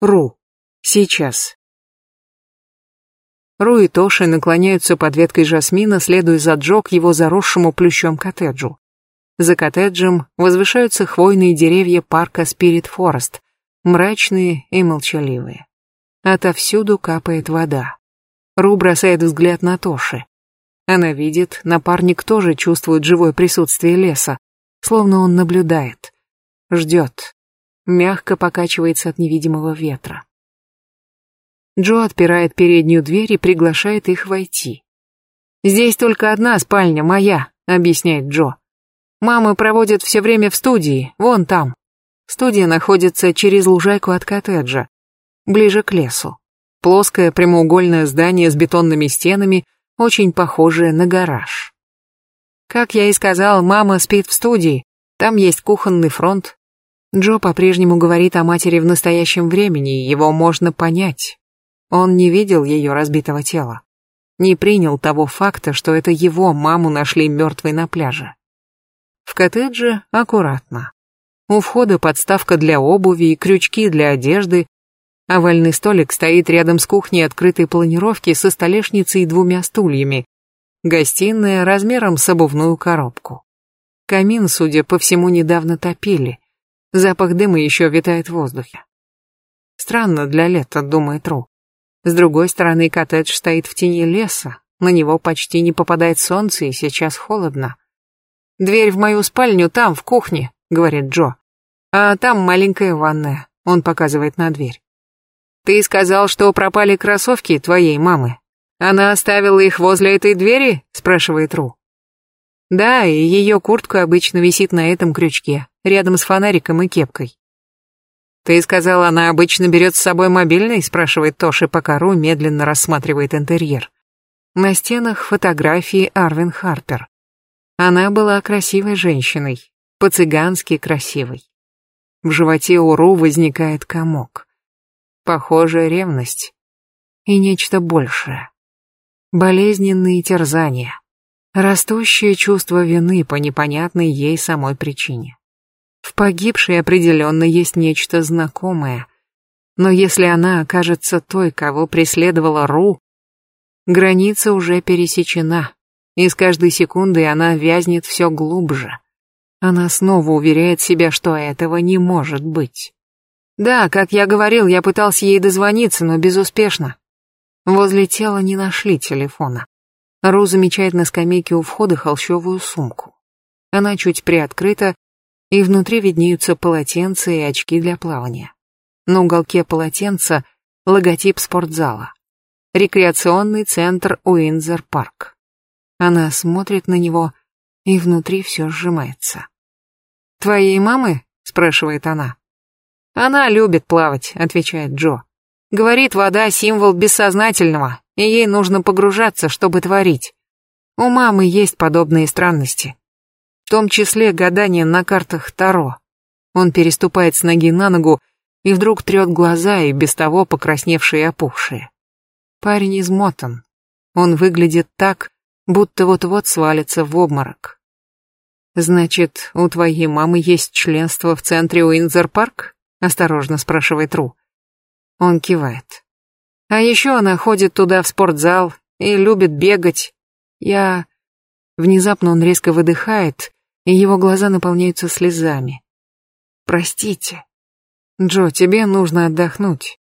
Ру. Сейчас. Ру и Тоши наклоняются под веткой жасмина, следуя за джок его заросшему плющом коттеджу. За коттеджем возвышаются хвойные деревья парка Спирит Форест, мрачные и молчаливые. Отовсюду капает вода. Ру бросает взгляд на Тоши. Она видит, напарник тоже чувствует живое присутствие леса, словно он наблюдает, ждет мягко покачивается от невидимого ветра. Джо отпирает переднюю дверь и приглашает их войти. «Здесь только одна спальня, моя», — объясняет Джо. «Мама проводит все время в студии, вон там». Студия находится через лужайку от коттеджа, ближе к лесу. Плоское прямоугольное здание с бетонными стенами, очень похожее на гараж. Как я и сказал, мама спит в студии. Там есть кухонный фронт, Джо по-прежнему говорит о матери в настоящем времени, его можно понять. Он не видел ее разбитого тела. Не принял того факта, что это его маму нашли мертвой на пляже. В коттедже аккуратно. У входа подставка для обуви и крючки для одежды. Овальный столик стоит рядом с кухней открытой планировки со столешницей и двумя стульями. Гостиная размером с обувную коробку. Камин, судя по всему, недавно топили. Запах дыма еще витает в воздухе. Странно для лета, думает Ру. С другой стороны, коттедж стоит в тени леса, на него почти не попадает солнце, и сейчас холодно. «Дверь в мою спальню там, в кухне», — говорит Джо. «А там маленькая ванная», — он показывает на дверь. «Ты сказал, что пропали кроссовки твоей мамы. Она оставила их возле этой двери?» — спрашивает Ру. Да, и ее куртка обычно висит на этом крючке, рядом с фонариком и кепкой. «Ты сказала, она обычно берет с собой мобильный?» спрашивает Тоши, пока Ру медленно рассматривает интерьер. На стенах фотографии Арвин Харпер. Она была красивой женщиной, по-цыгански красивой. В животе у Ру возникает комок. Похожая ревность. И нечто большее. Болезненные терзания. Растущее чувство вины по непонятной ей самой причине. В погибшей определенно есть нечто знакомое. Но если она окажется той, кого преследовала Ру, граница уже пересечена, и с каждой секундой она вязнет все глубже. Она снова уверяет себя, что этого не может быть. Да, как я говорил, я пытался ей дозвониться, но безуспешно. Возле тела не нашли телефона. Ру замечает на скамейке у входа холщовую сумку. Она чуть приоткрыта, и внутри виднеются полотенца и очки для плавания. На уголке полотенца логотип спортзала. Рекреационный центр Уинзер Парк. Она смотрит на него, и внутри все сжимается. «Твоей мамы?» — спрашивает она. «Она любит плавать», — отвечает Джо. «Говорит, вода — символ бессознательного, и ей нужно погружаться, чтобы творить. У мамы есть подобные странности. В том числе гадание на картах Таро. Он переступает с ноги на ногу и вдруг трет глаза и без того покрасневшие и опухшие. Парень измотан. Он выглядит так, будто вот-вот свалится в обморок. «Значит, у твоей мамы есть членство в центре Уинзер-парк?» — осторожно спрашивает Ру. Он кивает. А еще она ходит туда в спортзал и любит бегать. Я... Внезапно он резко выдыхает, и его глаза наполняются слезами. Простите. Джо, тебе нужно отдохнуть.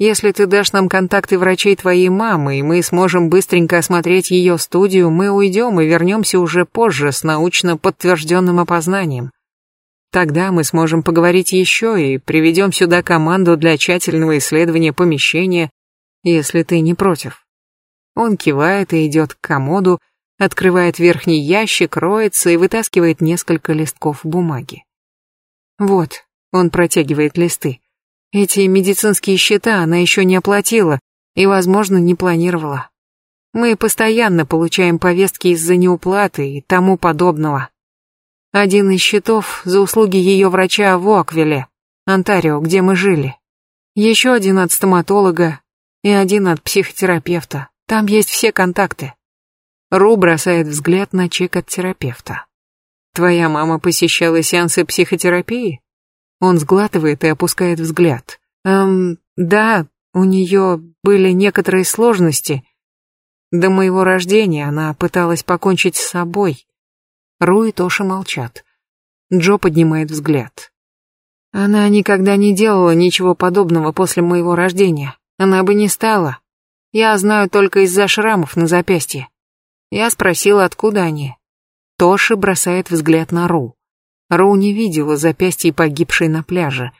Если ты дашь нам контакты врачей твоей мамы, и мы сможем быстренько осмотреть ее студию, мы уйдем и вернемся уже позже с научно подтвержденным опознанием. Тогда мы сможем поговорить еще и приведем сюда команду для тщательного исследования помещения, если ты не против». Он кивает и идет к комоду, открывает верхний ящик, роется и вытаскивает несколько листков бумаги. «Вот», — он протягивает листы. «Эти медицинские счета она еще не оплатила и, возможно, не планировала. Мы постоянно получаем повестки из-за неуплаты и тому подобного. Один из счетов за услуги ее врача в Оквиле, Онтарио, где мы жили. Еще один от стоматолога, и один от психотерапевта. Там есть все контакты. Ру бросает взгляд на чек от терапевта. Твоя мама посещала сеансы психотерапии? Он сглатывает и опускает взгляд. Эм, да, у нее были некоторые сложности. До моего рождения она пыталась покончить с собой. Ру и Тоша молчат. Джо поднимает взгляд. Она никогда не делала ничего подобного после моего рождения. Она бы не стала. Я знаю только из-за шрамов на запястье. Я спросила, откуда они. Тоши бросает взгляд на Ру. Ру не видела запястье погибшей на пляже.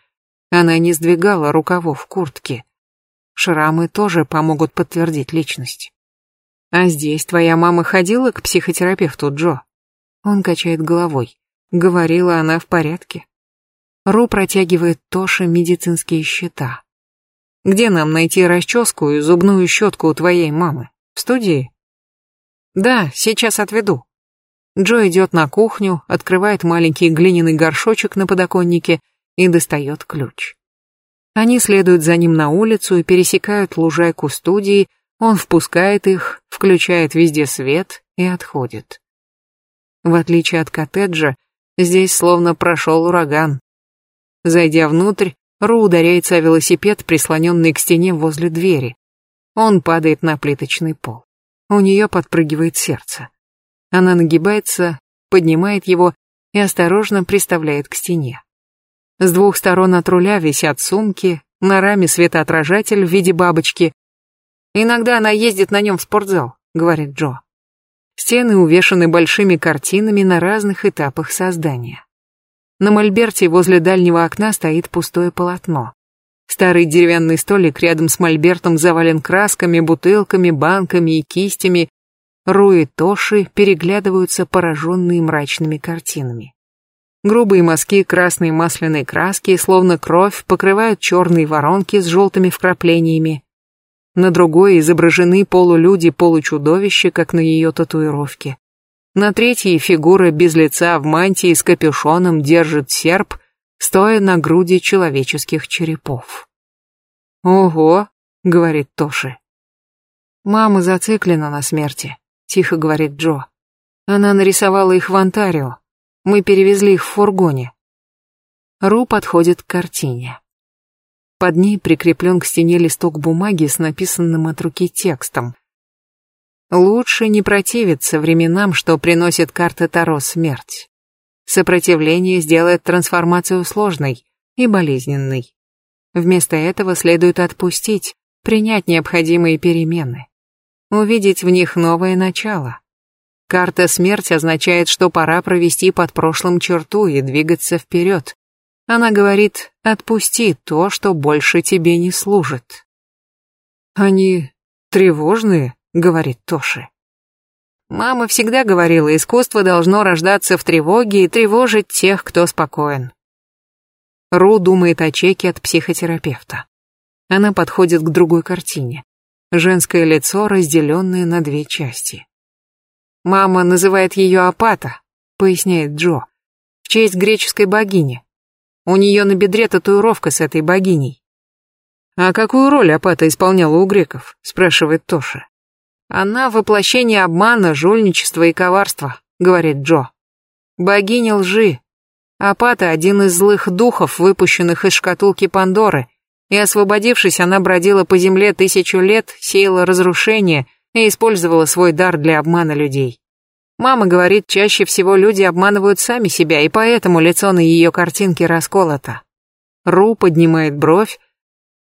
Она не сдвигала рукавов куртки. Шрамы тоже помогут подтвердить личность. А здесь твоя мама ходила к психотерапевту Джо? Он качает головой. Говорила она в порядке. Ру протягивает Тоши медицинские счета. Где нам найти расческу и зубную щетку у твоей мамы? В студии? Да, сейчас отведу. Джо идет на кухню, открывает маленький глиняный горшочек на подоконнике и достает ключ. Они следуют за ним на улицу и пересекают лужайку студии, он впускает их, включает везде свет и отходит. В отличие от коттеджа, здесь словно прошел ураган. Зайдя внутрь, Ру ударяется о велосипед, прислоненный к стене возле двери. Он падает на плиточный пол. У нее подпрыгивает сердце. Она нагибается, поднимает его и осторожно приставляет к стене. С двух сторон от руля висят сумки, на раме светоотражатель в виде бабочки. «Иногда она ездит на нем в спортзал», — говорит Джо. Стены увешаны большими картинами на разных этапах создания. На мольберте возле дальнего окна стоит пустое полотно. Старый деревянный столик рядом с мольбертом завален красками, бутылками, банками и кистями. Руи Тоши переглядываются пораженные мрачными картинами. Грубые мазки красной масляной краски, словно кровь, покрывают черные воронки с желтыми вкраплениями. На другой изображены полулюди-получудовища, как на ее татуировке. На третьей фигура без лица в мантии с капюшоном держит серп, стоя на груди человеческих черепов. «Ого!» — говорит Тоши. «Мама зациклена на смерти», — тихо говорит Джо. «Она нарисовала их в Онтарио. Мы перевезли их в фургоне». Ру подходит к картине. Под ней прикреплен к стене листок бумаги с написанным от руки текстом — Лучше не противиться временам, что приносит карта Таро смерть. Сопротивление сделает трансформацию сложной и болезненной. Вместо этого следует отпустить, принять необходимые перемены. Увидеть в них новое начало. Карта смерть означает, что пора провести под прошлым черту и двигаться вперед. Она говорит, отпусти то, что больше тебе не служит. Они тревожные? говорит Тоши. Мама всегда говорила, искусство должно рождаться в тревоге и тревожить тех, кто спокоен. Ру думает о чеке от психотерапевта. Она подходит к другой картине. Женское лицо, разделенное на две части. Мама называет ее Апата, поясняет Джо, в честь греческой богини. У нее на бедре татуировка с этой богиней. «А какую роль Апата исполняла у греков?» – спрашивает Тоша. Она воплощение обмана, жульничества и коварства, говорит Джо. Богиня лжи. Апата один из злых духов, выпущенных из шкатулки Пандоры, и освободившись, она бродила по земле тысячу лет, сеяла разрушение и использовала свой дар для обмана людей. Мама говорит, чаще всего люди обманывают сами себя, и поэтому лицо на ее картинке расколото. Ру поднимает бровь,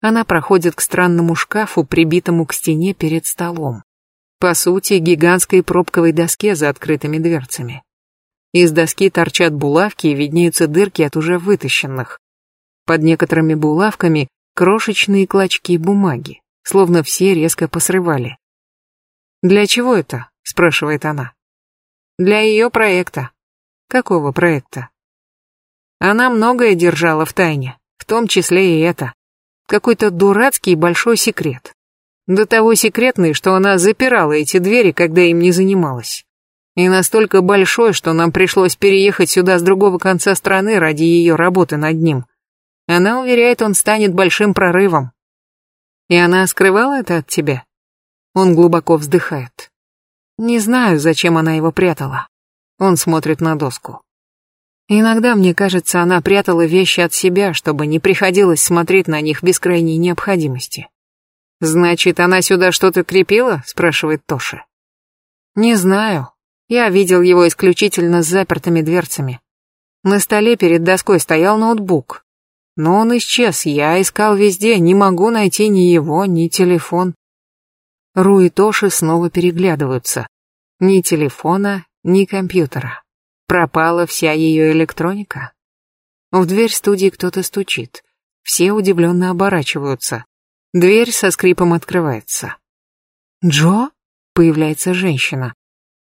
она проходит к странному шкафу, прибитому к стене перед столом. По сути, гигантской пробковой доске за открытыми дверцами. Из доски торчат булавки и виднеются дырки от уже вытащенных. Под некоторыми булавками крошечные клочки бумаги, словно все резко посрывали. «Для чего это?» – спрашивает она. «Для ее проекта». «Какого проекта?» Она многое держала в тайне, в том числе и это. Какой-то дурацкий большой секрет. До того секретный, что она запирала эти двери, когда им не занималась. И настолько большой, что нам пришлось переехать сюда с другого конца страны ради ее работы над ним. Она уверяет, он станет большим прорывом. И она скрывала это от тебя? Он глубоко вздыхает. Не знаю, зачем она его прятала. Он смотрит на доску. Иногда, мне кажется, она прятала вещи от себя, чтобы не приходилось смотреть на них без крайней необходимости. «Значит, она сюда что-то крепила?» — спрашивает Тоша. «Не знаю. Я видел его исключительно с запертыми дверцами. На столе перед доской стоял ноутбук. Но он исчез, я искал везде, не могу найти ни его, ни телефон». Ру и Тоши снова переглядываются. Ни телефона, ни компьютера. Пропала вся ее электроника. В дверь студии кто-то стучит. Все удивленно оборачиваются. Дверь со скрипом открывается. «Джо?» — появляется женщина.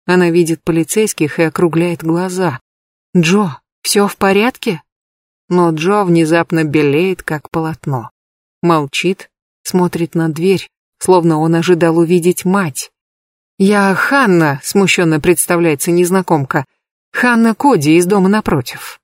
Она видит полицейских и округляет глаза. «Джо, все в порядке?» Но Джо внезапно белеет, как полотно. Молчит, смотрит на дверь, словно он ожидал увидеть мать. «Я Ханна», — смущенно представляется незнакомка. «Ханна Коди из дома напротив».